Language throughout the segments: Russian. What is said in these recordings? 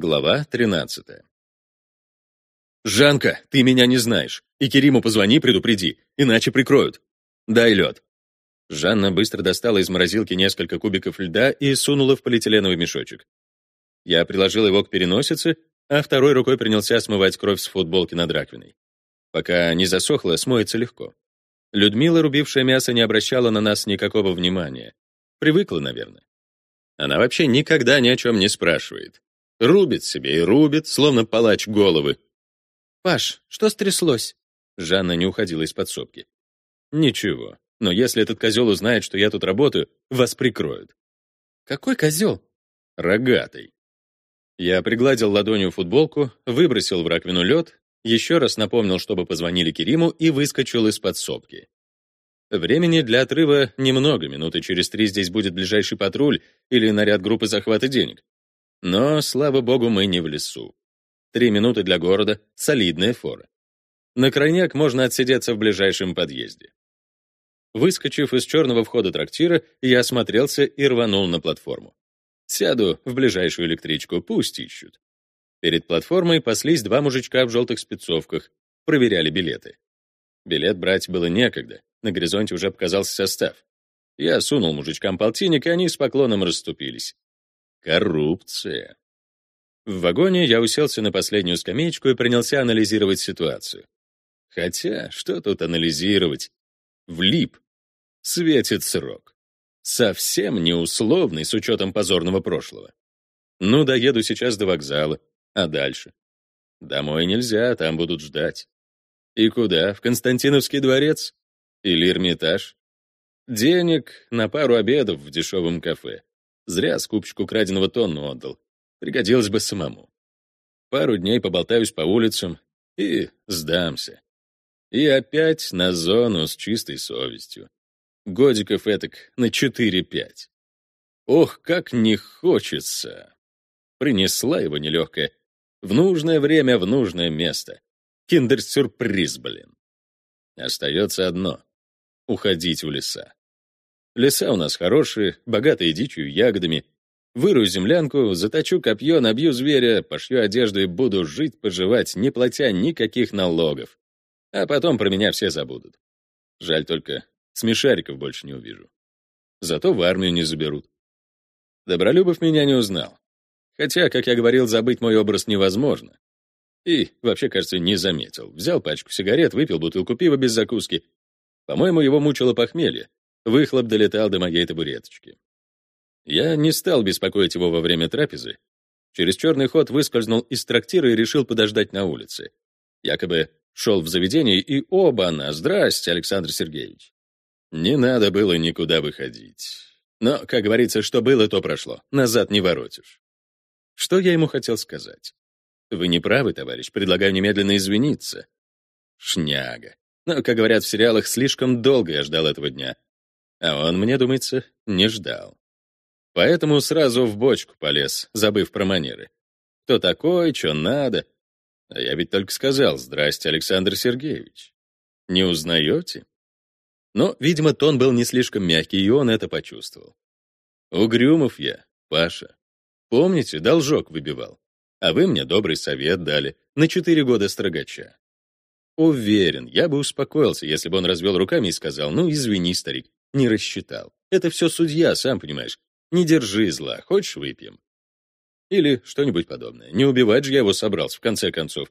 Глава 13. «Жанка, ты меня не знаешь. И Кериму позвони, предупреди, иначе прикроют. Дай лед». Жанна быстро достала из морозилки несколько кубиков льда и сунула в полиэтиленовый мешочек. Я приложил его к переносице, а второй рукой принялся смывать кровь с футболки над раковиной. Пока не засохло, смоется легко. Людмила, рубившая мясо, не обращала на нас никакого внимания. Привыкла, наверное. Она вообще никогда ни о чем не спрашивает. Рубит себе и рубит, словно палач головы. «Паш, что стряслось?» Жанна не уходила из подсобки. «Ничего. Но если этот козел узнает, что я тут работаю, вас прикроют». «Какой козел?» «Рогатый». Я пригладил ладонью футболку, выбросил в раковину лед, еще раз напомнил, чтобы позвонили Кериму и выскочил из подсобки. Времени для отрыва немного, минуты через три здесь будет ближайший патруль или наряд группы захвата денег. Но, слава богу, мы не в лесу. Три минуты для города — солидная фора. На крайняк можно отсидеться в ближайшем подъезде. Выскочив из черного входа трактира, я осмотрелся и рванул на платформу. Сяду в ближайшую электричку, пусть ищут. Перед платформой паслись два мужичка в желтых спецовках, проверяли билеты. Билет брать было некогда, на горизонте уже показался состав. Я сунул мужичкам полтинник, и они с поклоном расступились. Коррупция. В вагоне я уселся на последнюю скамеечку и принялся анализировать ситуацию. Хотя, что тут анализировать? Влип. Светит срок. Совсем неусловный с учетом позорного прошлого. Ну, доеду сейчас до вокзала. А дальше? Домой нельзя, там будут ждать. И куда? В Константиновский дворец? Или Эрмитаж? Денег на пару обедов в дешевом кафе. Зря скупщику краденого тонну отдал. Пригодилось бы самому. Пару дней поболтаюсь по улицам и сдамся. И опять на зону с чистой совестью. Годиков этак на 4-5. Ох, как не хочется. Принесла его нелегкая. В нужное время, в нужное место. Киндер-сюрприз, блин. Остается одно — уходить в леса. Леса у нас хорошие, богатые дичью, ягодами. Вырую землянку, заточу копье, набью зверя, пошью одежду и буду жить, поживать, не платя никаких налогов. А потом про меня все забудут. Жаль только, смешариков больше не увижу. Зато в армию не заберут. Добролюбов меня не узнал. Хотя, как я говорил, забыть мой образ невозможно. И, вообще, кажется, не заметил. Взял пачку сигарет, выпил бутылку пива без закуски. По-моему, его мучило похмелье. Выхлоп долетал до моей табуреточки. Я не стал беспокоить его во время трапезы. Через черный ход выскользнул из трактира и решил подождать на улице. Якобы шел в заведение, и оба она. Здрасте, Александр Сергеевич. Не надо было никуда выходить. Но, как говорится, что было, то прошло. Назад не воротишь. Что я ему хотел сказать? Вы не правы, товарищ, предлагаю немедленно извиниться. Шняга. Но, как говорят в сериалах, слишком долго я ждал этого дня. А он, мне думается, не ждал. Поэтому сразу в бочку полез, забыв про манеры. Кто такой, что надо. А я ведь только сказал «Здрасте, Александр Сергеевич». Не узнаете? Но, видимо, тон был не слишком мягкий, и он это почувствовал. Угрюмов я, Паша. Помните, должок выбивал. А вы мне добрый совет дали на четыре года строгача. Уверен, я бы успокоился, если бы он развел руками и сказал, ну, извини, старик, не рассчитал. Это все судья, сам понимаешь. Не держи зла, хочешь выпьем? Или что-нибудь подобное. Не убивать же я его собрался, в конце концов.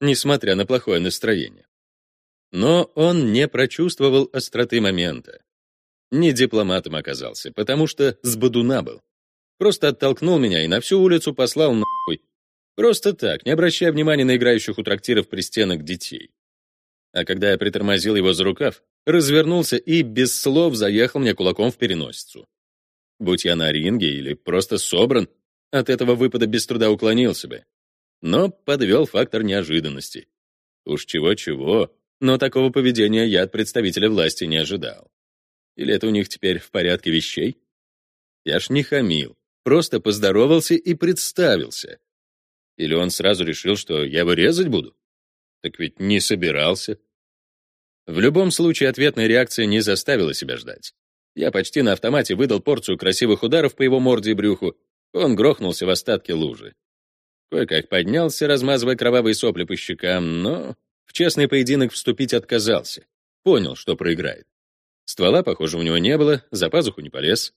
Несмотря на плохое настроение. Но он не прочувствовал остроты момента. Не дипломатом оказался, потому что с бодуна был. Просто оттолкнул меня и на всю улицу послал нахуй. Просто так, не обращая внимания на играющих у трактиров пристенок детей. А когда я притормозил его за рукав, развернулся и без слов заехал мне кулаком в переносицу. Будь я на ринге или просто собран, от этого выпада без труда уклонился бы. Но подвел фактор неожиданности. Уж чего-чего, но такого поведения я от представителя власти не ожидал. Или это у них теперь в порядке вещей? Я ж не хамил, просто поздоровался и представился. Или он сразу решил, что я его резать буду? Так ведь не собирался. В любом случае, ответная реакция не заставила себя ждать. Я почти на автомате выдал порцию красивых ударов по его морде и брюху. Он грохнулся в остатки лужи. Кое-как поднялся, размазывая кровавые сопли по щекам, но в честный поединок вступить отказался. Понял, что проиграет. Ствола, похоже, у него не было, за пазуху не полез.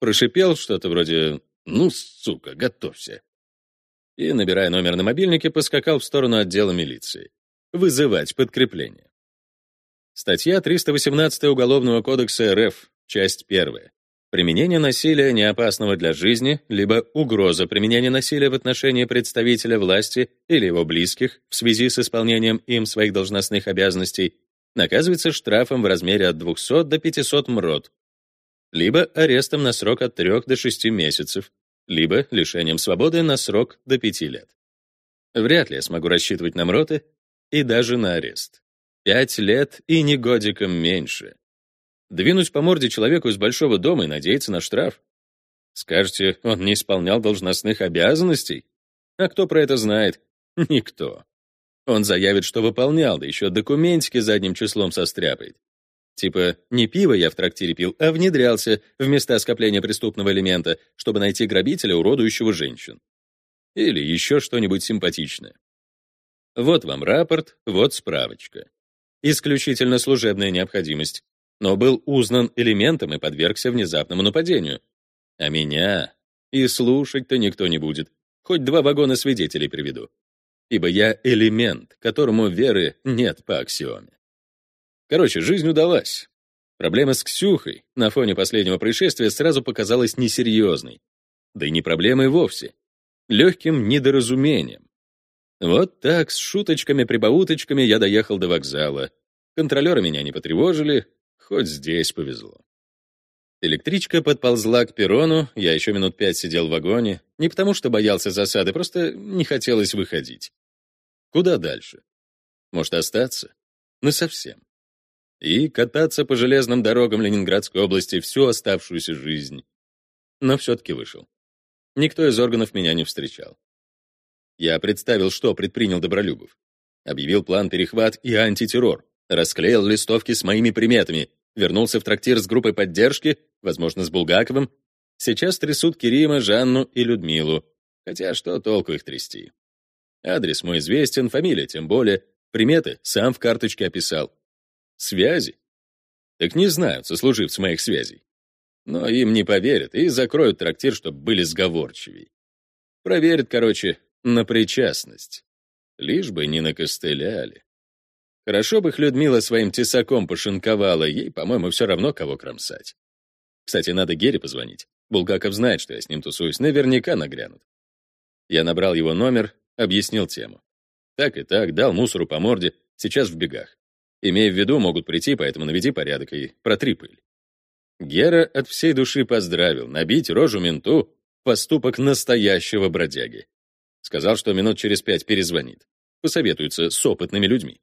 Прошипел что-то вроде «Ну, сука, готовься». И, набирая номер на мобильнике, поскакал в сторону отдела милиции. Вызывать подкрепление. Статья 318 Уголовного кодекса РФ, часть 1. Применение насилия неопасного для жизни, либо угроза применения насилия в отношении представителя власти или его близких в связи с исполнением им своих должностных обязанностей наказывается штрафом в размере от 200 до 500 МРОТ, либо арестом на срок от 3 до 6 месяцев, либо лишением свободы на срок до 5 лет. Вряд ли я смогу рассчитывать на МРОТы и даже на арест. Пять лет и не годиком меньше. Двинуть по морде человеку из большого дома и надеяться на штраф? Скажете, он не исполнял должностных обязанностей? А кто про это знает? Никто. Он заявит, что выполнял, да еще документики задним числом состряпает. Типа, не пиво я в трактире пил, а внедрялся в места скопления преступного элемента, чтобы найти грабителя, уродующего женщин. Или еще что-нибудь симпатичное. Вот вам рапорт, вот справочка исключительно служебная необходимость, но был узнан элементом и подвергся внезапному нападению. А меня и слушать-то никто не будет, хоть два вагона свидетелей приведу. Ибо я элемент, которому веры нет по аксиоме. Короче, жизнь удалась. Проблема с Ксюхой на фоне последнего происшествия сразу показалась несерьезной. Да и не проблемой вовсе. Легким недоразумением. Вот так, с шуточками-прибауточками я доехал до вокзала. Контролеры меня не потревожили, хоть здесь повезло. Электричка подползла к перрону, я еще минут пять сидел в вагоне, не потому что боялся засады, просто не хотелось выходить. Куда дальше? Может, остаться? Ну, совсем. И кататься по железным дорогам Ленинградской области всю оставшуюся жизнь. Но все-таки вышел. Никто из органов меня не встречал. Я представил, что предпринял Добролюбов. Объявил план перехват и антитеррор. Расклеил листовки с моими приметами. Вернулся в трактир с группой поддержки, возможно, с Булгаковым. Сейчас трясут Кирима, Жанну и Людмилу. Хотя что толку их трясти? Адрес мой известен, фамилия тем более. Приметы сам в карточке описал. Связи? Так не знают сослуживцы моих связей. Но им не поверят и закроют трактир, чтобы были сговорчивей. Проверят, короче, на причастность. Лишь бы не накостыляли. Хорошо бы их Людмила своим тесаком пошинковала, ей, по-моему, все равно, кого кромсать. Кстати, надо Гере позвонить. Булгаков знает, что я с ним тусуюсь, наверняка нагрянут. Я набрал его номер, объяснил тему. Так и так, дал мусору по морде, сейчас в бегах. Имея в виду, могут прийти, поэтому наведи порядок и протри пыль. Гера от всей души поздравил, набить рожу менту — поступок настоящего бродяги. Сказал, что минут через пять перезвонит. Посоветуется с опытными людьми.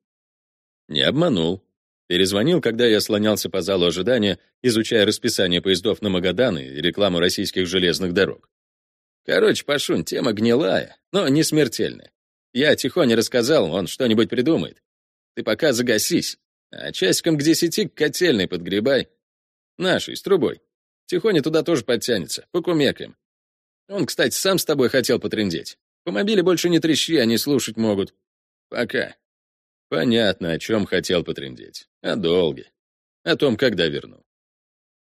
Не обманул. Перезвонил, когда я слонялся по залу ожидания, изучая расписание поездов на Магадан и рекламу российских железных дорог. Короче, Пашун, тема гнилая, но не смертельная. Я тихоне рассказал, он что-нибудь придумает. Ты пока загасись, а часиком к десяти к котельной подгребай. Нашей, с трубой. Тихоня туда тоже подтянется, покумекаем. Он, кстати, сам с тобой хотел потрындеть. По мобиле больше не трещи, они слушать могут. Пока. Понятно, о чем хотел потрындеть. О долге. О том, когда верну.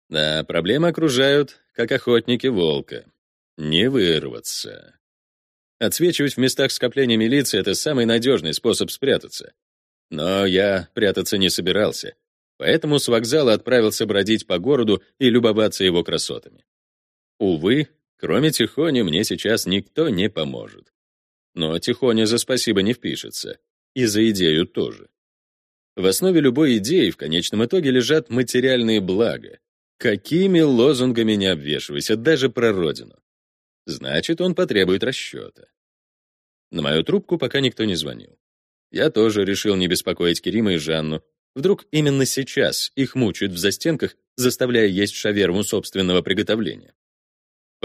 Да, проблемы окружают, как охотники волка. Не вырваться. Отсвечивать в местах скопления милиции — это самый надежный способ спрятаться. Но я прятаться не собирался, поэтому с вокзала отправился бродить по городу и любоваться его красотами. Увы, Кроме Тихони мне сейчас никто не поможет. Но Тихоня за спасибо не впишется. И за идею тоже. В основе любой идеи в конечном итоге лежат материальные блага. Какими лозунгами не обвешивайся, даже про родину. Значит, он потребует расчета. На мою трубку пока никто не звонил. Я тоже решил не беспокоить Керима и Жанну. Вдруг именно сейчас их мучают в застенках, заставляя есть шаверму собственного приготовления.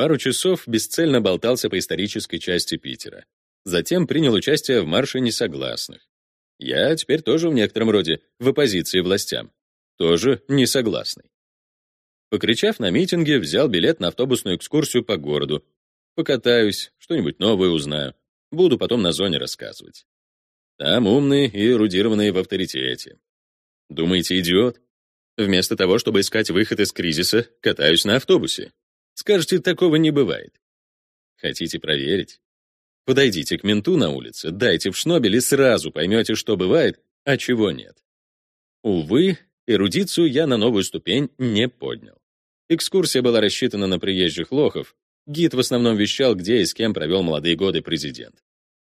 Пару часов бесцельно болтался по исторической части Питера. Затем принял участие в марше несогласных. Я теперь тоже в некотором роде в оппозиции властям. Тоже несогласный. Покричав на митинге, взял билет на автобусную экскурсию по городу. Покатаюсь, что-нибудь новое узнаю. Буду потом на зоне рассказывать. Там умные и эрудированные в авторитете. Думаете, идиот? Вместо того, чтобы искать выход из кризиса, катаюсь на автобусе. Скажете, такого не бывает. Хотите проверить? Подойдите к менту на улице, дайте в шнобель и сразу поймете, что бывает, а чего нет. Увы, эрудицию я на новую ступень не поднял. Экскурсия была рассчитана на приезжих лохов. Гид в основном вещал, где и с кем провел молодые годы президент.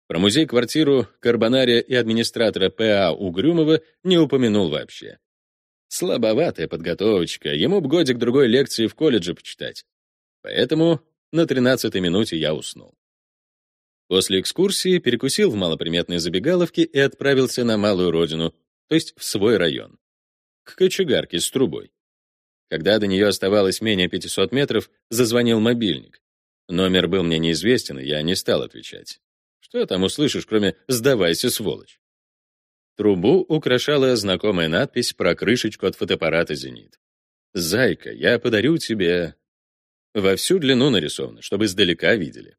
Про музей-квартиру Карбонария и администратора П.А. Угрюмова не упомянул вообще. Слабоватая подготовочка, ему б годик-другой лекции в колледже почитать. Поэтому на тринадцатой минуте я уснул. После экскурсии перекусил в малоприметной забегаловке и отправился на малую родину, то есть в свой район. К кочегарке с трубой. Когда до нее оставалось менее 500 метров, зазвонил мобильник. Номер был мне неизвестен, и я не стал отвечать. Что там услышишь, кроме «сдавайся, сволочь»? Трубу украшала знакомая надпись про крышечку от фотоаппарата «Зенит». «Зайка, я подарю тебе...» Во всю длину нарисовано, чтобы издалека видели.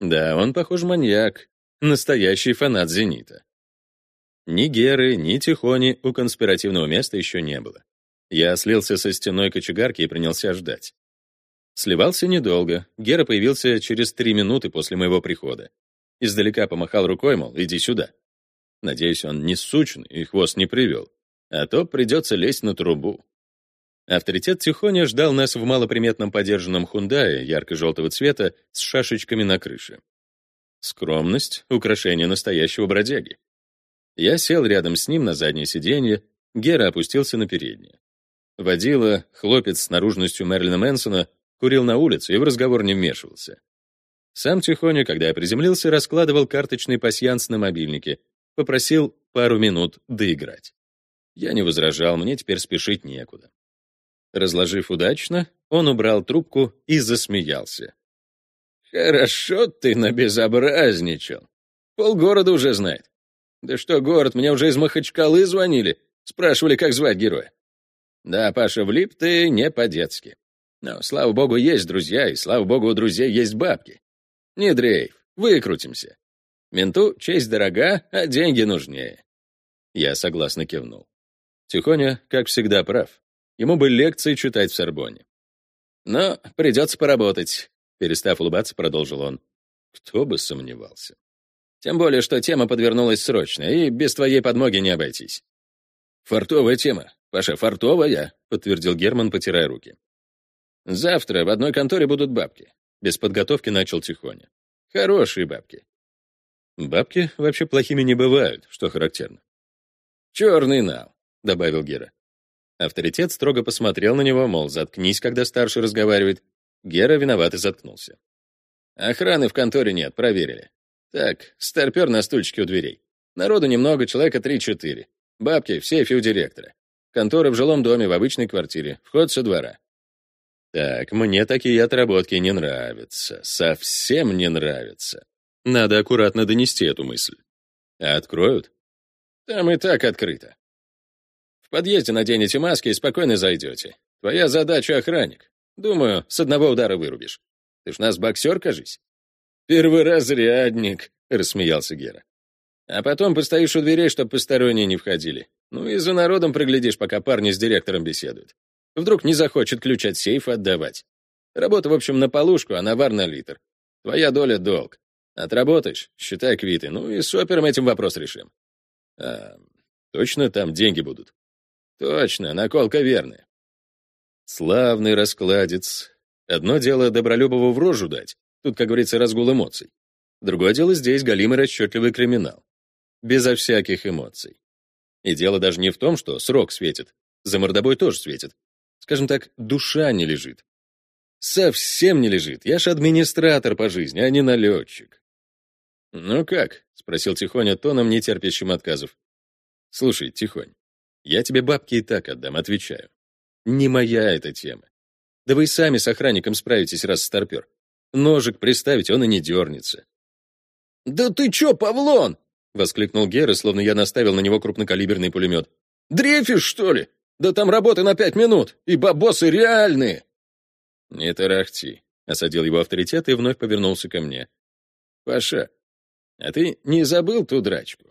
Да, он, похож, маньяк, настоящий фанат «Зенита». Ни Геры, ни Тихони у конспиративного места еще не было. Я слился со стеной кочегарки и принялся ждать. Сливался недолго. Гера появился через три минуты после моего прихода. Издалека помахал рукой, мол, иди сюда. Надеюсь, он не сучный и хвост не привел. А то придется лезть на трубу. Авторитет Тихоня ждал нас в малоприметном подержанном хундае ярко-желтого цвета с шашечками на крыше. Скромность — украшение настоящего бродяги. Я сел рядом с ним на заднее сиденье, Гера опустился на переднее. Водила, хлопец с наружностью Мерлина Мэнсона, курил на улице и в разговор не вмешивался. Сам Тихоня, когда я приземлился, раскладывал карточный пасьянс на мобильнике, попросил пару минут доиграть. Я не возражал, мне теперь спешить некуда. Разложив удачно, он убрал трубку и засмеялся. «Хорошо ты набезобразничал. Полгорода уже знает. Да что город, мне уже из Махачкалы звонили, спрашивали, как звать героя. Да, Паша, влип ты не по-детски. Но, слава богу, есть друзья, и, слава богу, у друзей есть бабки. Не дрейф, выкрутимся. Менту честь дорога, а деньги нужнее. Я согласно кивнул. Тихоня, как всегда, прав. Ему бы лекции читать в Сорбонне. Но придется поработать, перестав улыбаться, продолжил он. Кто бы сомневался. Тем более, что тема подвернулась срочно, и без твоей подмоги не обойтись. Фартовая тема. Паша, фартовая, подтвердил Герман, потирая руки. Завтра в одной конторе будут бабки. Без подготовки начал тихоня. Хорошие бабки. Бабки вообще плохими не бывают, что характерно. Черный нал, добавил Гера. Авторитет строго посмотрел на него, мол, заткнись, когда старший разговаривает. Гера виноват и заткнулся. Охраны в конторе нет, проверили. Так, старпер на стульчике у дверей. Народу немного, человека три-четыре. Бабки в сейфе у директора. Контора в жилом доме, в обычной квартире. Вход со двора. Так, мне такие отработки не нравятся. Совсем не нравятся. Надо аккуратно донести эту мысль. А откроют? Там и так открыто. В подъезде наденете маски и спокойно зайдете. Твоя задача — охранник. Думаю, с одного удара вырубишь. Ты ж нас боксер, кажись. Перворазрядник, — рассмеялся Гера. А потом постоишь у дверей, чтобы посторонние не входили. Ну и за народом проглядишь, пока парни с директором беседуют. Вдруг не захочет ключ от сейфа отдавать. Работа, в общем, на полушку, а навар на литр. Твоя доля — долг. Отработаешь, считай квиты. Ну и с опером этим вопрос решим. А, точно там деньги будут? Точно, наколка верная. Славный раскладец. Одно дело Добролюбову в рожу дать, тут, как говорится, разгул эмоций. Другое дело здесь галимый расчетливый криминал. Безо всяких эмоций. И дело даже не в том, что срок светит. За мордобой тоже светит. Скажем так, душа не лежит. Совсем не лежит. Я ж администратор по жизни, а не налетчик. «Ну как?» — спросил Тихоня тоном, не терпящим отказов. «Слушай, Тихонь, я тебе бабки и так отдам, отвечаю. Не моя эта тема. Да вы и сами с охранником справитесь, раз старпер. Ножик приставить, он и не дернется. «Да ты чё, Павлон?» — воскликнул Гера, словно я наставил на него крупнокалиберный пулемет. «Дрейфишь, что ли? Да там работы на пять минут, и бабосы реальные!» «Не тарахти», — осадил его авторитет и вновь повернулся ко мне. «Паша, А ты не забыл ту драчку?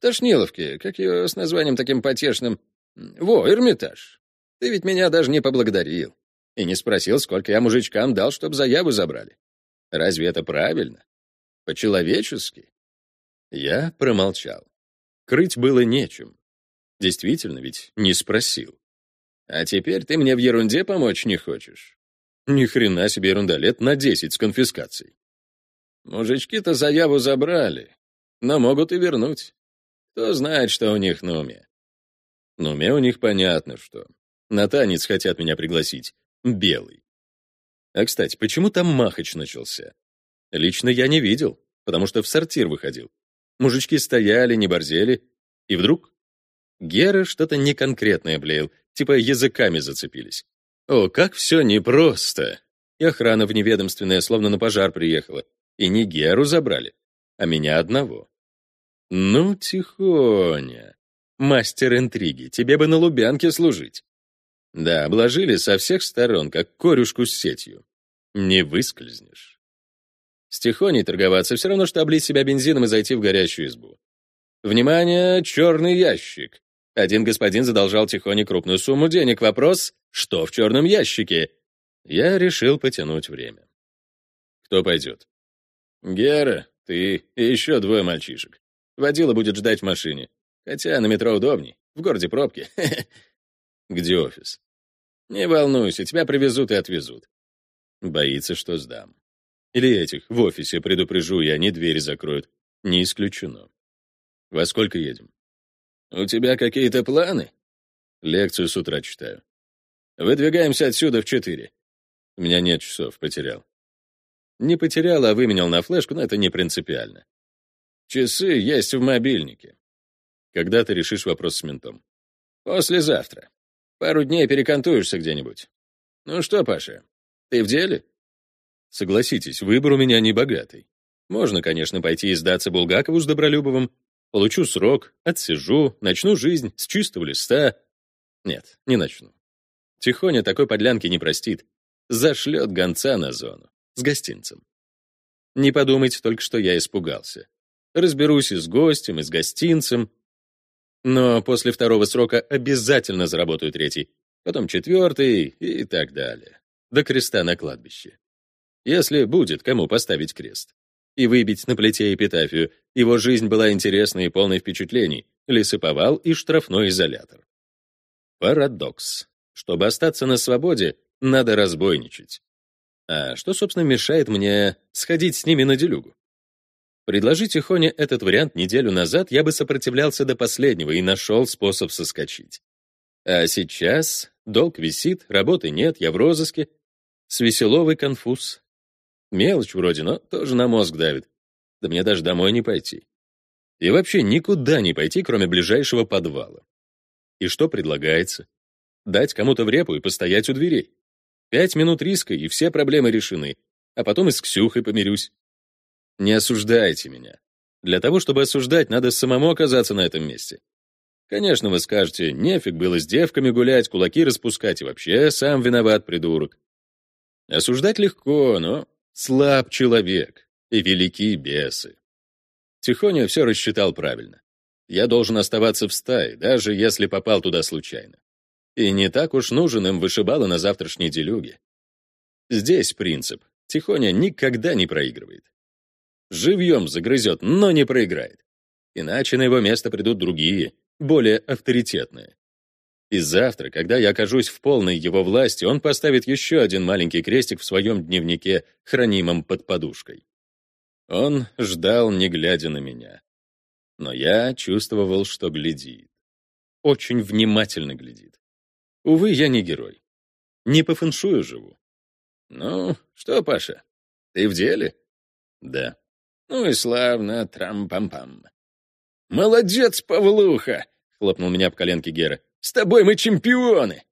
В Тошниловке, как ее с названием таким потешным... Во, Эрмитаж. Ты ведь меня даже не поблагодарил. И не спросил, сколько я мужичкам дал, чтобы заяву забрали. Разве это правильно? По-человечески? Я промолчал. Крыть было нечем. Действительно, ведь не спросил. А теперь ты мне в ерунде помочь не хочешь? Ни хрена себе ерунда, лет на десять с конфискацией. Мужички-то заяву забрали, но могут и вернуть. Кто знает, что у них на уме. На уме у них понятно, что. На танец хотят меня пригласить. Белый. А, кстати, почему там махач начался? Лично я не видел, потому что в сортир выходил. Мужички стояли, не борзели, и вдруг Гера что-то неконкретное блеял, типа языками зацепились. О, как все непросто! И охрана вневедомственная словно на пожар приехала. И не Геру забрали, а меня одного. Ну, тихоня. Мастер интриги, тебе бы на Лубянке служить. Да, обложили со всех сторон, как корюшку с сетью. Не выскользнешь. С тихоней торговаться все равно, что облить себя бензином и зайти в горящую избу. Внимание, черный ящик. Один господин задолжал Тихоне крупную сумму денег. Вопрос, что в черном ящике? Я решил потянуть время. Кто пойдет? Гера, ты и еще двое мальчишек. Водила будет ждать в машине. Хотя на метро удобней. В городе пробки. Где офис? Не волнуйся, тебя привезут и отвезут. Боится, что сдам. Или этих в офисе предупрежу, и они двери закроют. Не исключено. Во сколько едем? У тебя какие-то планы? Лекцию с утра читаю. Выдвигаемся отсюда в четыре. У меня нет часов, потерял. Не потерял, а выменял на флешку, но это не принципиально. Часы есть в мобильнике. Когда ты решишь вопрос с ментом? Послезавтра. Пару дней перекантуешься где-нибудь. Ну что, Паша, ты в деле? Согласитесь, выбор у меня не богатый. Можно, конечно, пойти и сдаться Булгакову с Добролюбовым. Получу срок, отсижу, начну жизнь с чистого листа. Нет, не начну. Тихоня такой подлянки не простит. Зашлет гонца на зону. С гостинцем. Не подумайте только, что я испугался. Разберусь и с гостем, и с гостинцем, но после второго срока обязательно заработаю третий, потом четвертый и так далее. До креста на кладбище. Если будет кому поставить крест. И выбить на плите эпитафию, его жизнь была интересной и полной впечатлений, лесоповал и штрафной изолятор. Парадокс. Чтобы остаться на свободе, надо разбойничать. А что, собственно, мешает мне сходить с ними на делюгу? Предложи Тихоне этот вариант неделю назад, я бы сопротивлялся до последнего и нашел способ соскочить. А сейчас долг висит, работы нет, я в розыске. С веселовый конфуз. Мелочь вроде, но тоже на мозг давит. Да мне даже домой не пойти. И вообще никуда не пойти, кроме ближайшего подвала. И что предлагается? Дать кому-то в репу и постоять у дверей. Пять минут риска, и все проблемы решены. А потом и с Ксюхой помирюсь. Не осуждайте меня. Для того, чтобы осуждать, надо самому оказаться на этом месте. Конечно, вы скажете, нефиг было с девками гулять, кулаки распускать и вообще сам виноват, придурок. Осуждать легко, но слаб человек и велики бесы. Тихоня все рассчитал правильно. Я должен оставаться в стае, даже если попал туда случайно. И не так уж нужен им вышибало на завтрашней делюге. Здесь принцип. Тихоня никогда не проигрывает. Живьем загрызет, но не проиграет. Иначе на его место придут другие, более авторитетные. И завтра, когда я окажусь в полной его власти, он поставит еще один маленький крестик в своем дневнике, хранимом под подушкой. Он ждал, не глядя на меня. Но я чувствовал, что глядит. Очень внимательно глядит. Увы, я не герой. Не по фэншую живу. Ну, что, Паша, ты в деле? Да. Ну и славно, трам-пам-пам. «Молодец, Павлуха!» — хлопнул меня по коленке Гера. «С тобой мы чемпионы!»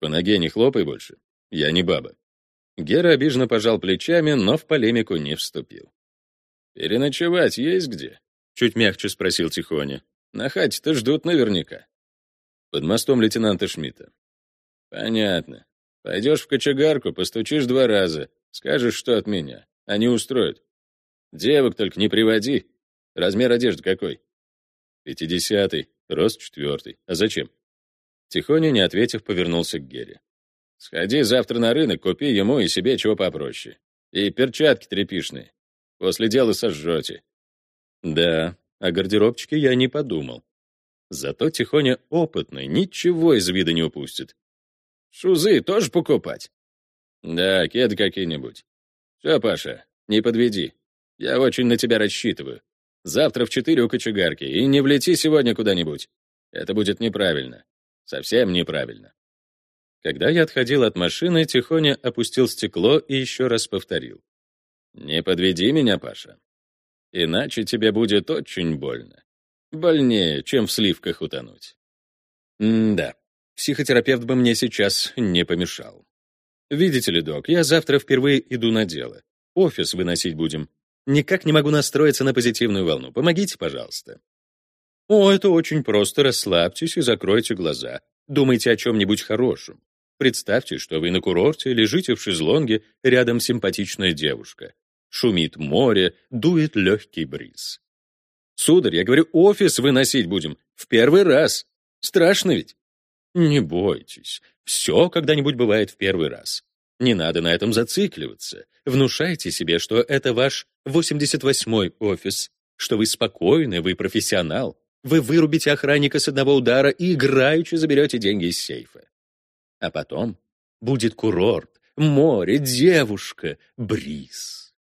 «По ноге не хлопай больше. Я не баба». Гера обиженно пожал плечами, но в полемику не вступил. «Переночевать есть где?» — чуть мягче спросил Тихоня. «На хате-то ждут наверняка». «Под мостом лейтенанта Шмидта». «Понятно. Пойдешь в кочегарку, постучишь два раза, скажешь, что от меня. Они устроят. Девок только не приводи, Размер одежды какой? Пятидесятый, рост четвертый. А зачем? Тихоня, не ответив, повернулся к Гере. Сходи завтра на рынок, купи ему и себе чего попроще. И перчатки тряпишные. После дела сожжете. Да, о гардеробчике я не подумал. Зато Тихоня опытный, ничего из вида не упустит. Шузы тоже покупать? Да, кеды какие-нибудь. Все, Паша, не подведи. Я очень на тебя рассчитываю. Завтра в четыре у кочегарки, и не влети сегодня куда-нибудь. Это будет неправильно. Совсем неправильно. Когда я отходил от машины, Тихоня опустил стекло и еще раз повторил. «Не подведи меня, Паша. Иначе тебе будет очень больно. Больнее, чем в сливках утонуть». М-да, психотерапевт бы мне сейчас не помешал. Видите ли, док, я завтра впервые иду на дело. Офис выносить будем. Никак не могу настроиться на позитивную волну. Помогите, пожалуйста. О, это очень просто. Расслабьтесь и закройте глаза. Думайте о чем-нибудь хорошем. Представьте, что вы на курорте лежите в шезлонге, рядом симпатичная девушка. Шумит море, дует легкий бриз. Сударь, я говорю, офис выносить будем. В первый раз. Страшно ведь? Не бойтесь. Все когда-нибудь бывает в первый раз. Не надо на этом зацикливаться. Внушайте себе, что это ваш 88-й офис, что вы спокойны, вы профессионал. Вы вырубите охранника с одного удара и играючи заберете деньги из сейфа. А потом будет курорт, море, девушка, бриз.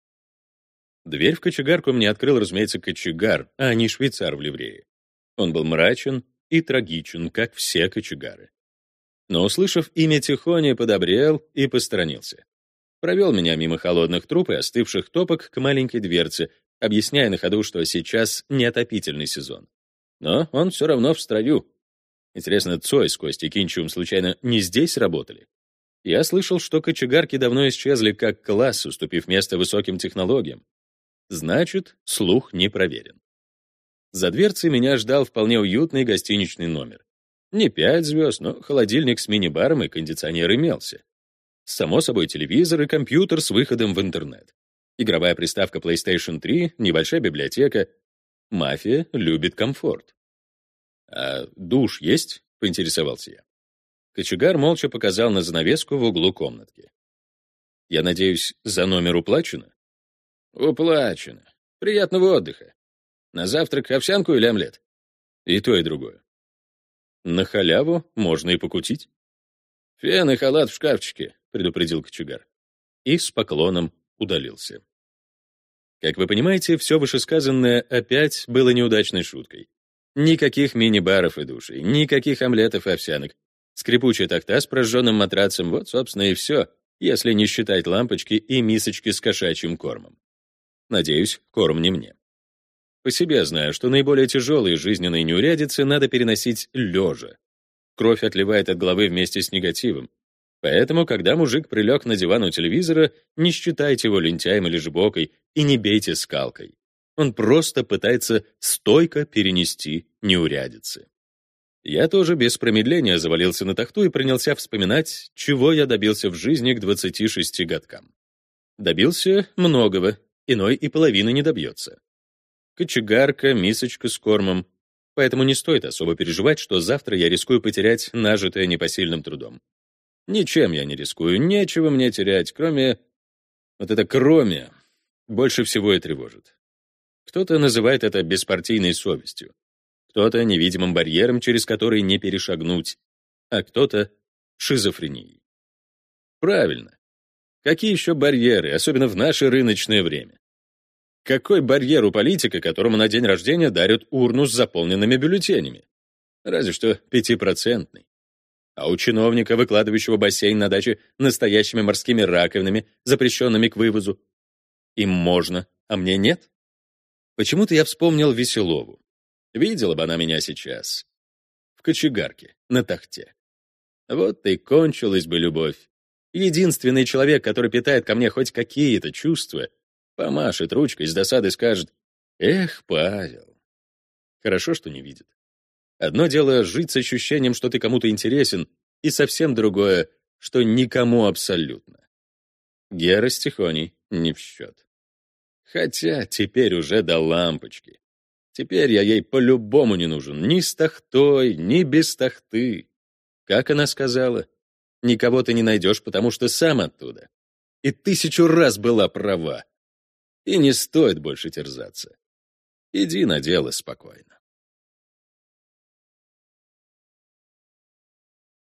Дверь в кочегарку мне открыл, разумеется, кочегар, а не швейцар в ливрее. Он был мрачен и трагичен, как все кочегары. Но, услышав имя Тихоня, подобрел и посторонился. Провел меня мимо холодных труб и остывших топок к маленькой дверце, объясняя на ходу, что сейчас не отопительный сезон. Но он все равно в строю. Интересно, Цой с Костей Кинчевым случайно не здесь работали? Я слышал, что кочегарки давно исчезли как класс, уступив место высоким технологиям. Значит, слух не проверен. За дверцей меня ждал вполне уютный гостиничный номер. Не пять звезд, но холодильник с мини-баром и кондиционер имелся. Само собой, телевизор и компьютер с выходом в интернет. Игровая приставка PlayStation 3, небольшая библиотека. Мафия любит комфорт. «А душ есть?» — поинтересовался я. Кочегар молча показал на занавеску в углу комнатки. «Я надеюсь, за номер уплачено?» «Уплачено. Приятного отдыха. На завтрак овсянку или омлет?» «И то, и другое. На халяву можно и покутить. «Фен и халат в шкафчике», — предупредил кочегар. И с поклоном удалился. Как вы понимаете, все вышесказанное опять было неудачной шуткой. Никаких мини-баров и душей, никаких омлетов и овсянок. Скрипучая такта с прожженным матрацем — вот, собственно, и все, если не считать лампочки и мисочки с кошачьим кормом. Надеюсь, корм не мне. По себе знаю, что наиболее тяжелые жизненные неурядицы надо переносить лежа. Кровь отливает от головы вместе с негативом. Поэтому, когда мужик прилег на диван у телевизора, не считайте его лентяем или жбокой и не бейте скалкой. Он просто пытается стойко перенести неурядицы. Я тоже без промедления завалился на тахту и принялся вспоминать, чего я добился в жизни к 26 годкам. Добился многого, иной и половины не добьется кочегарка, мисочка с кормом. Поэтому не стоит особо переживать, что завтра я рискую потерять нажитое непосильным трудом. Ничем я не рискую, нечего мне терять, кроме... Вот это кроме больше всего и тревожит. Кто-то называет это беспартийной совестью, кто-то невидимым барьером, через который не перешагнуть, а кто-то шизофренией. Правильно. Какие еще барьеры, особенно в наше рыночное время? Какой барьер у политика, которому на день рождения дарят урну с заполненными бюллетенями? Разве что пятипроцентный. А у чиновника, выкладывающего бассейн на даче настоящими морскими раковинами, запрещенными к вывозу, им можно, а мне нет? Почему-то я вспомнил Веселову. Видела бы она меня сейчас. В кочегарке, на тахте. Вот и кончилась бы любовь. Единственный человек, который питает ко мне хоть какие-то чувства, Помашет ручкой, с досады скажет «Эх, Павел». Хорошо, что не видит. Одно дело жить с ощущением, что ты кому-то интересен, и совсем другое, что никому абсолютно. Гера с Тихоней не в счет. Хотя теперь уже до лампочки. Теперь я ей по-любому не нужен, ни с тахтой, ни без тахты. Как она сказала, никого ты не найдешь, потому что сам оттуда. И тысячу раз была права. И не стоит больше терзаться. Иди на дело спокойно.